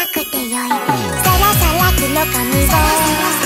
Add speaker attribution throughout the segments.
Speaker 1: なくてよい。さらさらくの髪を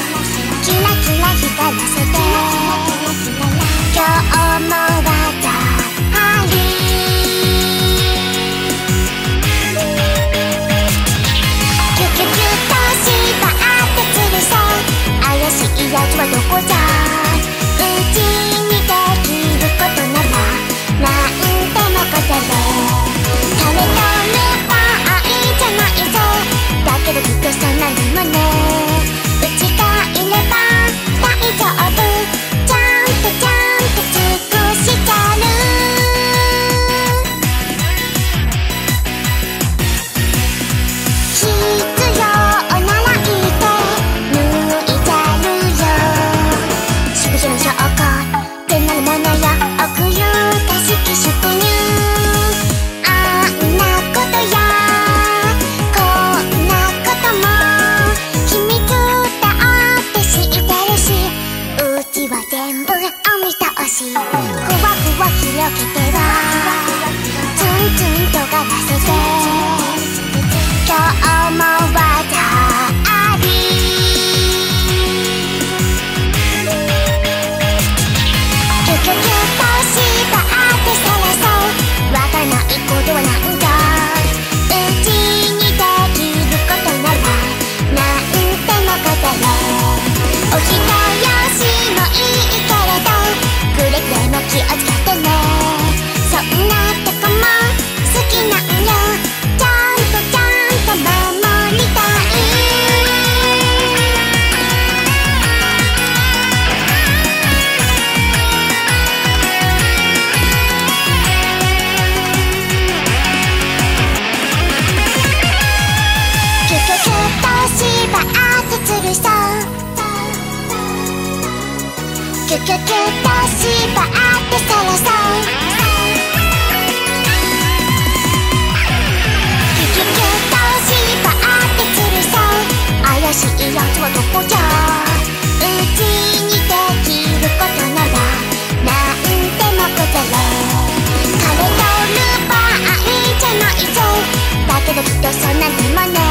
Speaker 1: キュキと芝ってつるしいやつはどこじゃうちにできることならなんでもござれ彼とルパンじゃないぞだけどきっとそんなにもね